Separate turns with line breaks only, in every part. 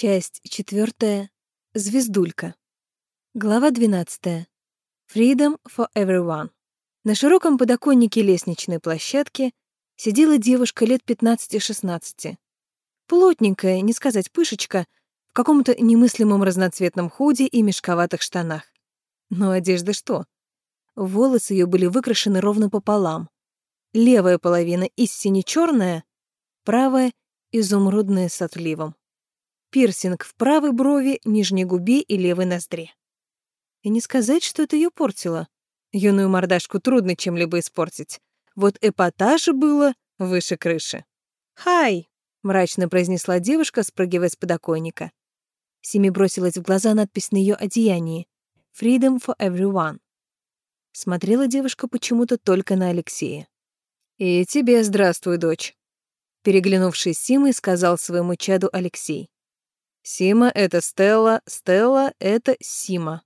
Часть четвертая. Звездулька. Глава 12. Freedom for everyone. На широком подоконнике лестничной площадки сидела девушка лет 15-16. Плотненькая, не сказать пышечка, в каком-то немыслимом разноцветном худи и мешковатых штанах. Но одежда что? Волосы ее были выкрашены ровно пополам. Левая половина истине черная, правая — изумрудная с отливом пирсинг в правой брови, нижней губе и левой ноздре. И не сказать, что это ее портило. Юную мордашку трудно чем-либо испортить. Вот эпатажа было выше крыши. «Хай!» — мрачно произнесла девушка, спрыгивая с подоконника. Сими бросилась в глаза надпись на ее одеянии «Freedom for everyone». Смотрела девушка почему-то только на Алексея. «И тебе здравствуй, дочь», — переглянувшись с Симой, сказал своему чаду Алексей. Сима — это Стелла, Стелла — это Сима.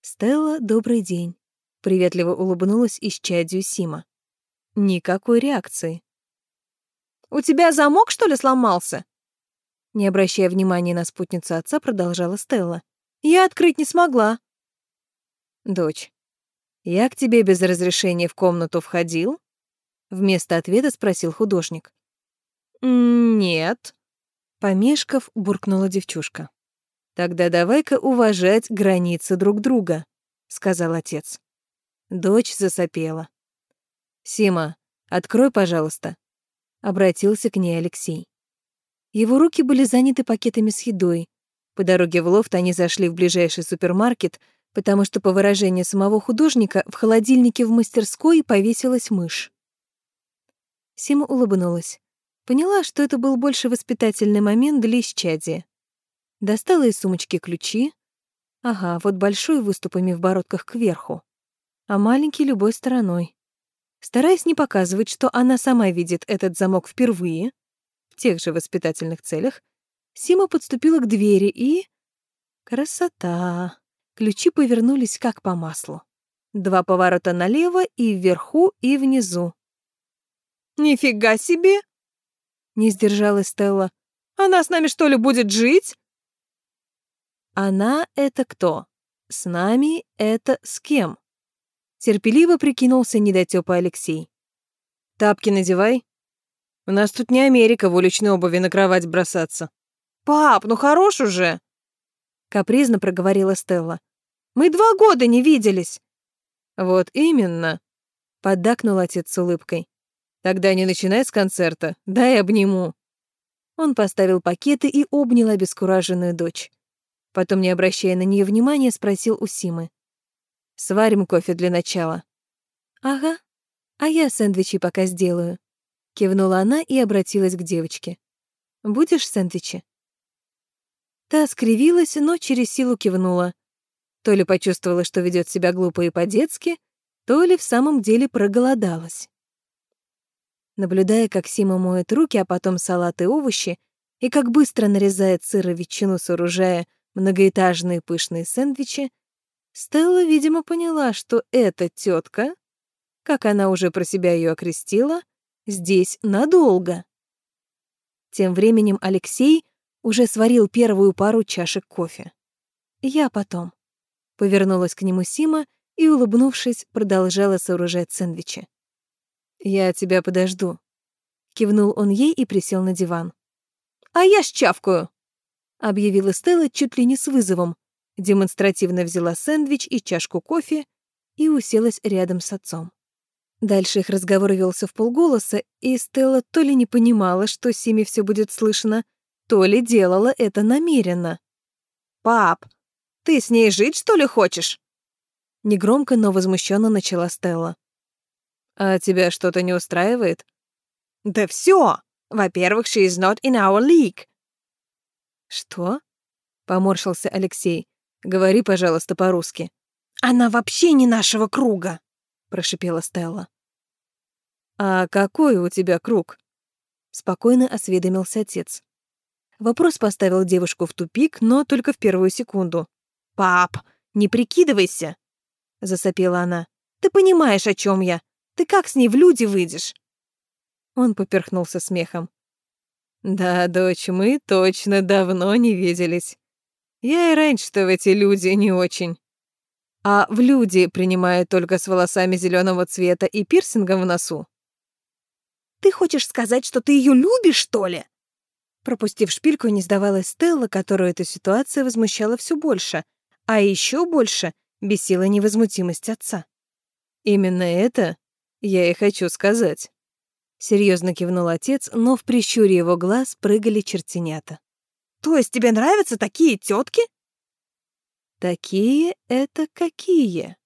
Стелла, добрый день. Приветливо улыбнулась исчадью Сима. Никакой реакции. «У тебя замок, что ли, сломался?» Не обращая внимания на спутницу отца, продолжала Стелла. «Я открыть не смогла». «Дочь, я к тебе без разрешения в комнату входил?» Вместо ответа спросил художник. «Нет», Помешков, буркнула девчушка. «Тогда давай-ка уважать границы друг друга», — сказал отец. Дочь засопела. «Сима, открой, пожалуйста», — обратился к ней Алексей. Его руки были заняты пакетами с едой. По дороге в лофт они зашли в ближайший супермаркет, потому что, по выражению самого художника, в холодильнике в мастерской повесилась мышь. Сима улыбнулась. Поняла, что это был больше воспитательный момент для исчадия. Достала из сумочки ключи. Ага, вот большой выступами в бородках кверху, а маленький любой стороной. Стараясь не показывать, что она сама видит этот замок впервые, в тех же воспитательных целях, Сима подступила к двери и... Красота! Ключи повернулись как по маслу. Два поворота налево и вверху, и внизу.
«Нифига себе!»
Не сдержалась Стелла.
«Она с нами, что ли, будет жить?»
«Она — это кто? С нами — это с кем?» Терпеливо прикинулся недотёпа Алексей.
«Тапки надевай. У нас тут не Америка в уличной обуви на кровать бросаться». «Пап, ну хорош уже!»
Капризно проговорила Стелла.
«Мы два года не виделись!»
«Вот именно!» — поддакнул отец с улыбкой. Тогда не начинай с концерта, дай обниму. Он поставил пакеты и обнял обескураженную дочь. Потом, не обращая на нее внимания, спросил у Симы. «Сварим кофе для начала». «Ага, а я сэндвичи пока сделаю», — кивнула она и обратилась к девочке. «Будешь сэндвичи?» Та скривилась, но через силу кивнула. То ли почувствовала, что ведет себя глупо и по-детски, то ли в самом деле проголодалась. Наблюдая, как Сима моет руки, а потом салат и овощи, и как быстро нарезает сыр и ветчину, сооружая многоэтажные пышные сэндвичи, Стелла, видимо, поняла, что эта тетка, как она уже про себя ее окрестила, здесь надолго. Тем временем Алексей уже сварил первую пару чашек кофе. «Я потом», — повернулась к нему Сима и, улыбнувшись, продолжала сооружать сэндвичи. «Я тебя подожду», — кивнул он ей и присел на диван.
«А я щавкаю», —
объявила Стелла чуть ли не с вызовом, демонстративно взяла сэндвич и чашку кофе и уселась рядом с отцом. Дальше их разговор велся в полголоса, и Стелла то ли не понимала, что Симе все будет слышно, то ли делала это намеренно.
«Пап, ты с ней жить, что ли, хочешь?»
Негромко, но возмущенно начала Стелла. А тебя что-то не устраивает?
Да все. Во-первых, she is not in our league.
Что? Поморщился Алексей. Говори, пожалуйста, по-русски.
Она вообще не нашего круга,
прошипела Стелла. А какой у тебя круг? Спокойно осведомился отец. Вопрос поставил девушку в тупик, но только в первую секунду.
«Пап, не прикидывайся!» — засопела она. «Ты понимаешь, о чем я. Ты как с ней в люди выйдешь?»
Он поперхнулся смехом.
Да, дочь, мы точно давно не виделись. Я и раньше-то в эти люди не очень. А в люди принимают только с волосами зеленого цвета и пирсингом в носу.
Ты хочешь сказать, что ты ее любишь, что ли? Пропустив шпильку, не сдавалась Стелла, которую эта ситуация возмущала все больше, а еще больше бесила невозмутимость отца.
«Именно это я и хочу сказать», — серьезно кивнул отец, но в прищуре его глаз прыгали чертенята.
«То есть тебе нравятся такие тетки?
«Такие — это какие?»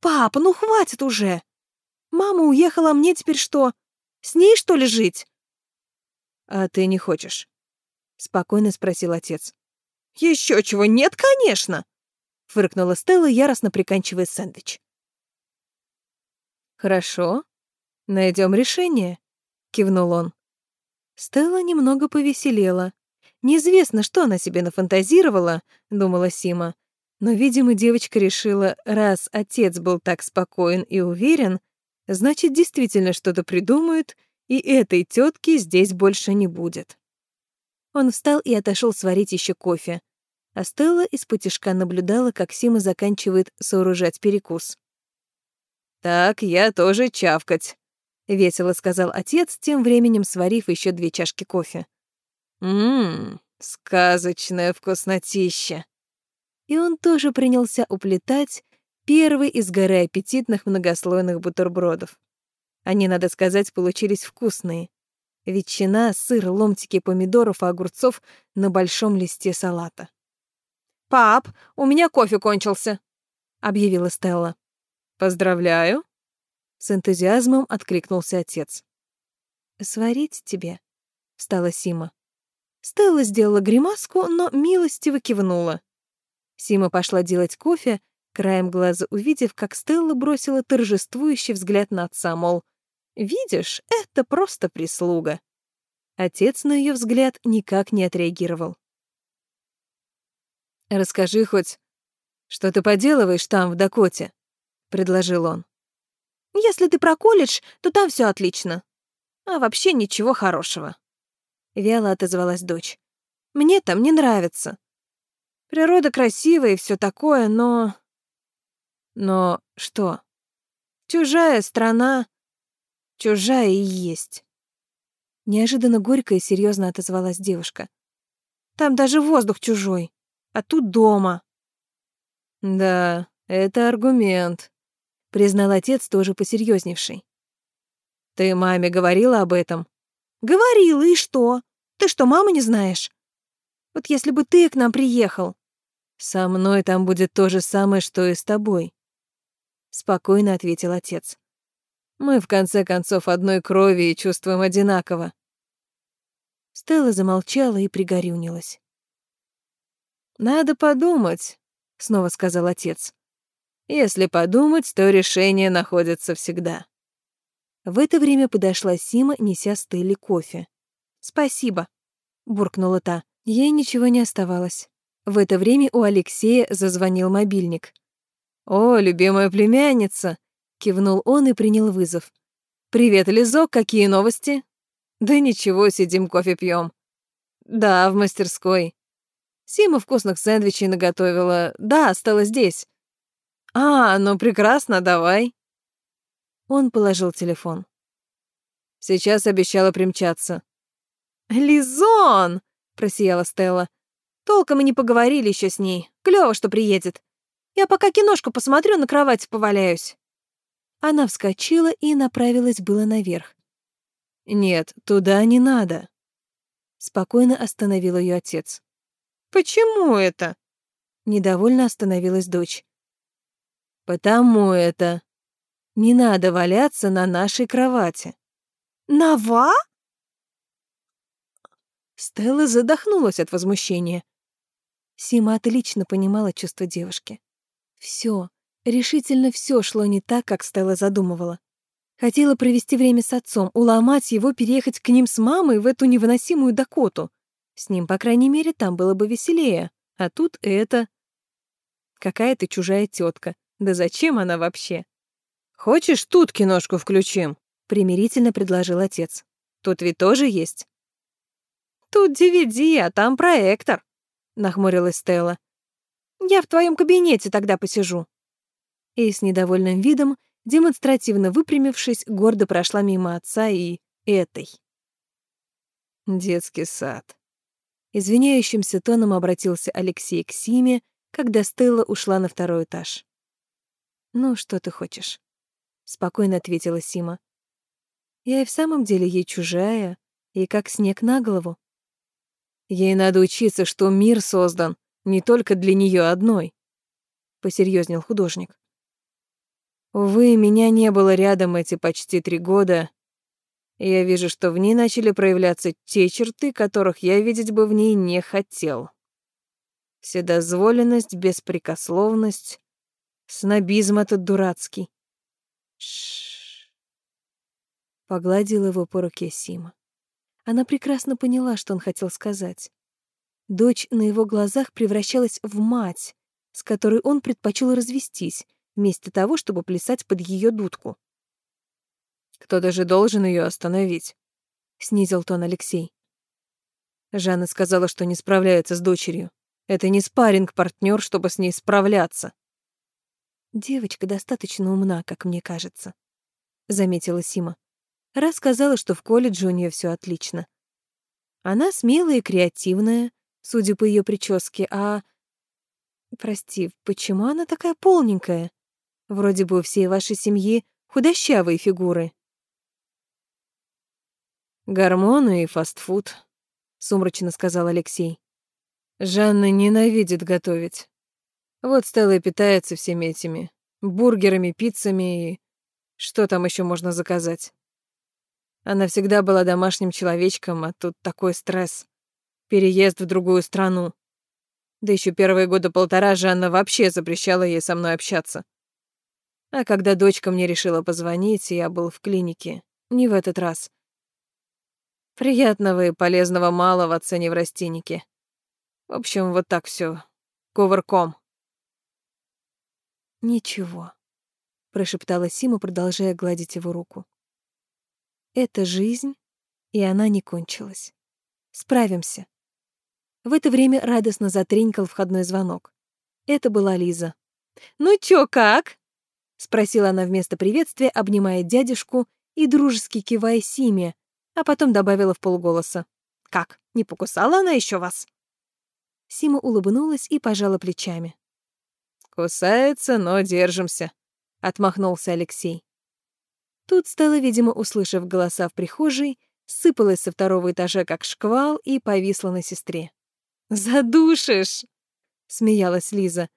«Папа, ну хватит уже! Мама уехала, а мне теперь что? С ней, что ли, жить?»
«А ты не хочешь?» — спокойно спросил отец.
Еще чего? Нет, конечно!» — фыркнула Стелла, яростно приканчивая сэндвич.
«Хорошо, найдем решение», — кивнул он. Стелла немного повеселела. Неизвестно, что она себе нафантазировала, думала Сима. Но, видимо, девочка решила, раз отец был так спокоен и уверен, значит, действительно что-то придумают, и этой тетки здесь больше не будет. Он встал и отошел сварить еще кофе. А Стелла из-под наблюдала, как Сима заканчивает сооружать перекус. «Так, я тоже чавкать», — весело сказал отец, тем временем сварив еще две чашки кофе. «Ммм, сказочное вкуснотища». И он тоже принялся уплетать первый из горы аппетитных многослойных бутербродов. Они, надо сказать, получились вкусные. Ветчина, сыр, ломтики помидоров и огурцов на большом листе салата.
«Пап, у меня кофе кончился», — объявила Стелла.
«Поздравляю!» С энтузиазмом откликнулся отец.
«Сварить тебе?» — встала Сима. Стелла сделала гримаску, но милостиво кивнула. Сима пошла делать кофе, краем глаза увидев, как Стелла бросила торжествующий взгляд на отца, мол, «Видишь, это просто прислуга». Отец на ее взгляд никак не отреагировал.
«Расскажи хоть, что ты поделываешь там, в Дакоте?» — предложил он.
«Если ты про колледж, то там все отлично. А вообще ничего хорошего». Вяло отозвалась дочь. «Мне там не нравится. Природа красивая и все такое, но...»
«Но что?»
«Чужая страна, чужая и есть». Неожиданно горько и серьезно отозвалась девушка. «Там даже воздух чужой, а тут дома».
«Да, это аргумент», признал отец, тоже посерьезневший. Ты маме говорила об этом?
Говорила, и что? Ты что, мамы не знаешь? Вот если бы ты к нам приехал.
Со мной там будет то же самое, что и с тобой. Спокойно ответил отец. Мы, в конце концов, одной крови и чувствуем одинаково.
Стелла замолчала и пригорюнилась.
«Надо подумать», — снова сказал отец. Если подумать, то решение находится всегда.
В это время подошла Сима, неся Стелле кофе. «Спасибо», — буркнула та. Ей ничего не оставалось. В это время у Алексея зазвонил мобильник.
«О, любимая племянница!» — кивнул он и принял вызов. «Привет, Лизок, какие новости?» «Да ничего, сидим кофе пьем. «Да, в мастерской». Сима вкусных сэндвичей наготовила. Да, осталась здесь. «А, ну прекрасно, давай». Он положил телефон. Сейчас обещала примчаться.
«Лизон!» — просияла Стелла. «Толком и не поговорили еще с ней. Клево, что приедет. Я пока киношку посмотрю, на кровати поваляюсь». Она вскочила и направилась было наверх.
«Нет, туда не надо», — спокойно остановил ее отец.
«Почему это?»
Недовольно остановилась дочь. Потому это... Не надо валяться на нашей кровати.
Нава?
Стелла задохнулась от возмущения.
Сима отлично понимала чувства девушки. Все, решительно все шло не так, как Стелла задумывала. Хотела провести время с отцом, уломать его переехать к ним с мамой в эту невыносимую Дакоту. С ним, по крайней мере, там было бы веселее. А тут это... Какая-то чужая тетка, да зачем она вообще?
Хочешь, тут киношку включим?
Примирительно предложил отец.
Тут ведь тоже есть. Тут DVD, а там проектор, нахмурилась Стелла. Я в твоем кабинете тогда посижу. И с недовольным видом, демонстративно выпрямившись, гордо прошла мимо отца и этой. Детский сад. Извиняющимся тоном обратился Алексей к Симе, когда Стелла ушла на второй этаж. «Ну, что ты хочешь?» — спокойно ответила Сима. «Я и в самом деле ей чужая, и как снег на голову. Ей надо учиться, что мир создан не только для нее одной», — посерьезнел художник. «Увы, меня не было рядом эти почти три года, я вижу, что в ней начали проявляться те черты, которых я видеть бы в ней не хотел. Вседозволенность, беспрекословность, снобизм этот дурацкий. Шш. Погладила его по руке Сима. Она прекрасно поняла, что он хотел сказать. Дочь на его глазах превращалась в мать, с которой он предпочел развестись, вместо того, чтобы плясать под ее дудку. Кто-то же должен ее остановить, снизил тон Алексей. Жанна сказала, что не справляется с дочерью. Это не спаринг партнер чтобы с ней справляться. Девочка достаточно умна, как мне кажется, заметила Сима. Раз сказала, что в колледже у нее все отлично. Она смелая и креативная, судя по ее прическе, а... Прости, почему она такая полненькая? Вроде бы у всей вашей семьи худощавые фигуры. «Гормоны и фастфуд», — сумрачно сказал Алексей. «Жанна ненавидит готовить. Вот Стелла и питается всеми этими бургерами, пиццами и... Что там еще можно заказать? Она всегда была домашним человечком, а тут такой стресс. Переезд в другую страну. Да еще первые года полтора Жанна вообще запрещала ей со мной общаться. А когда дочка мне решила позвонить, я был в клинике. Не в этот раз. Приятного и полезного мало в оцене в растенике. В общем, вот так все. Кувырком. Ничего, прошептала Сима, продолжая гладить его руку. Это жизнь, и она не кончилась. Справимся. В это время радостно затренькал входной звонок. Это была Лиза. «Ну чё, как?» — спросила она вместо приветствия, обнимая дядюшку и дружески кивая Симе, а потом добавила в полголоса. «Как, не покусала она еще вас?» Сима улыбнулась и пожала плечами. «Кусается, но держимся», — отмахнулся Алексей. Тут стала, видимо, услышав голоса в прихожей, сыпалась со второго этажа как шквал и повисла на сестре. «Задушишь!» — смеялась Лиза.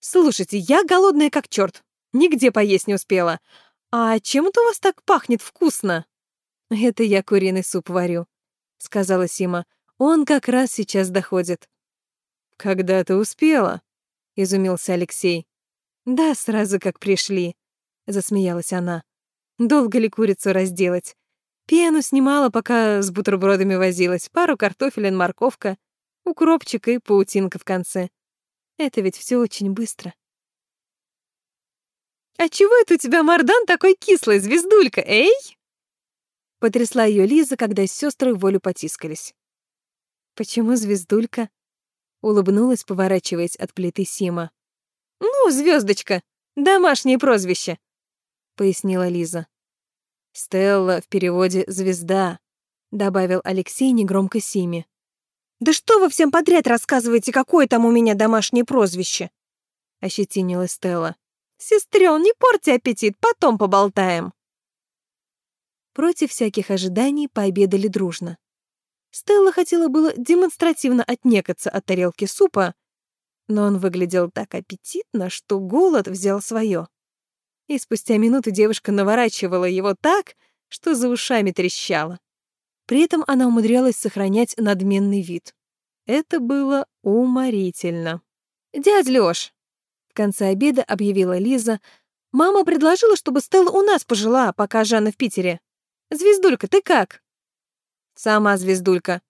«Слушайте, я голодная как черт, нигде поесть не успела. А чем это у вас так пахнет вкусно?» «Это я куриный суп варю», — сказала Сима. «Он как раз сейчас доходит». «Когда ты успела?» — изумился Алексей. «Да, сразу как пришли», — засмеялась она. «Долго ли курицу разделать? Пену снимала, пока с бутербродами возилась, пару картофелин, морковка, укропчик и паутинка в конце. Это ведь все очень быстро». «А чего это у тебя, Мардан, такой кислый, звездулька, эй?» Потрясла ее Лиза, когда сестры волю потискались. «Почему звездулька?» Улыбнулась, поворачиваясь от плиты Сима. «Ну, звездочка, домашнее прозвище», — пояснила Лиза. «Стелла в переводе «звезда», — добавил Алексей негромко Симе. «Да что вы всем подряд рассказываете, какое там у меня домашнее прозвище?» — ощетинилась Стелла. «Сестрён, не порти аппетит, потом поболтаем». Против всяких ожиданий пообедали дружно. Стелла хотела было демонстративно отнекаться от тарелки супа, но он выглядел так аппетитно, что голод взял свое. И спустя минуту девушка наворачивала его так, что за ушами трещала. При этом она умудрялась сохранять надменный вид. Это было уморительно. «Дядь Лёш!» В конце обеда объявила Лиза. «Мама предложила, чтобы Стелла у нас пожила, пока Жанна в Питере. Звездулька, ты как?» «Сама звездулька».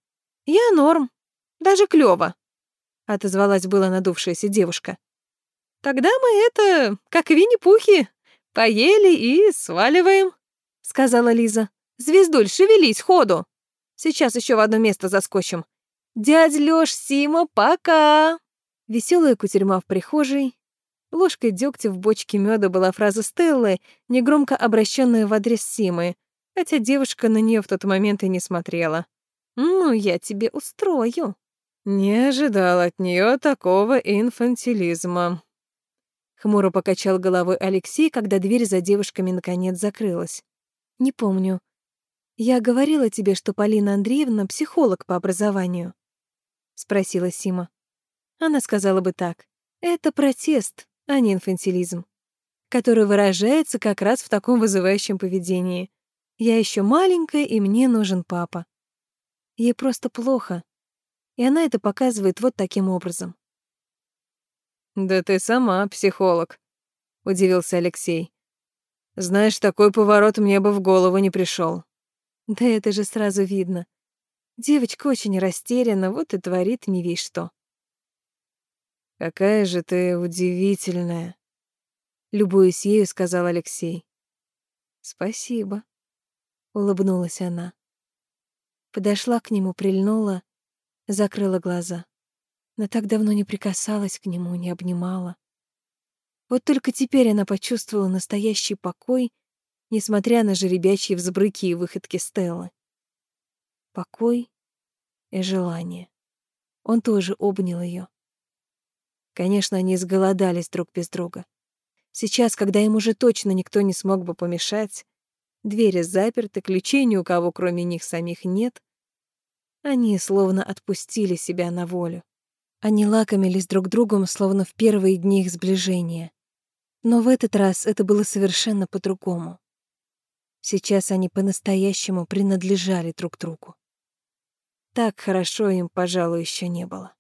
«Я норм. Даже клёво», — отозвалась была надувшаяся девушка. «Тогда мы это, как Винни-Пухи, поели и сваливаем», — сказала Лиза. «Звездуль, шевелись, ходу!»
Сейчас еще в одно место заскочим. Дядь Лёш, Сима, пока!» Веселая кутерьма в прихожей. Ложкой дегтя в бочке меда была фраза Стеллы, негромко обращенная в адрес Симы, хотя девушка на нее в тот момент и не смотрела. «Ну, я тебе устрою».
Не ожидал от нее такого инфантилизма.
Хмуро покачал головой Алексей, когда дверь за девушками наконец закрылась. «Не помню. Я говорила тебе, что Полина Андреевна психолог по образованию?» — спросила Сима. Она сказала бы так. «Это протест, а не инфантилизм, который выражается как раз в таком вызывающем поведении. Я еще маленькая, и мне нужен папа. Ей просто плохо, и она это показывает вот таким образом».
«Да ты сама психолог», — удивился Алексей. «Знаешь, такой поворот мне бы в голову не пришел.
Да это же сразу видно. Девочка очень растеряна, вот и творит не весь что.
«Какая же ты удивительная!» Любуясь ею, сказал Алексей.
«Спасибо», — улыбнулась она. Подошла к нему, прильнула, закрыла глаза. Но так давно не прикасалась к нему, не обнимала. Вот только теперь она почувствовала настоящий покой, несмотря на жеребячьи взбрыки и выходки Стеллы. Покой и желание. Он тоже обнял ее. Конечно, они сголодались друг без друга. Сейчас, когда им уже точно никто не смог бы помешать, двери заперты, ключей ни у кого, кроме них самих, нет, они словно отпустили себя на волю. Они лакомились друг другом, словно в первые дни их сближения. Но в этот раз это было совершенно по-другому. Сейчас они по-настоящему принадлежали друг другу. Так хорошо им, пожалуй, еще не было.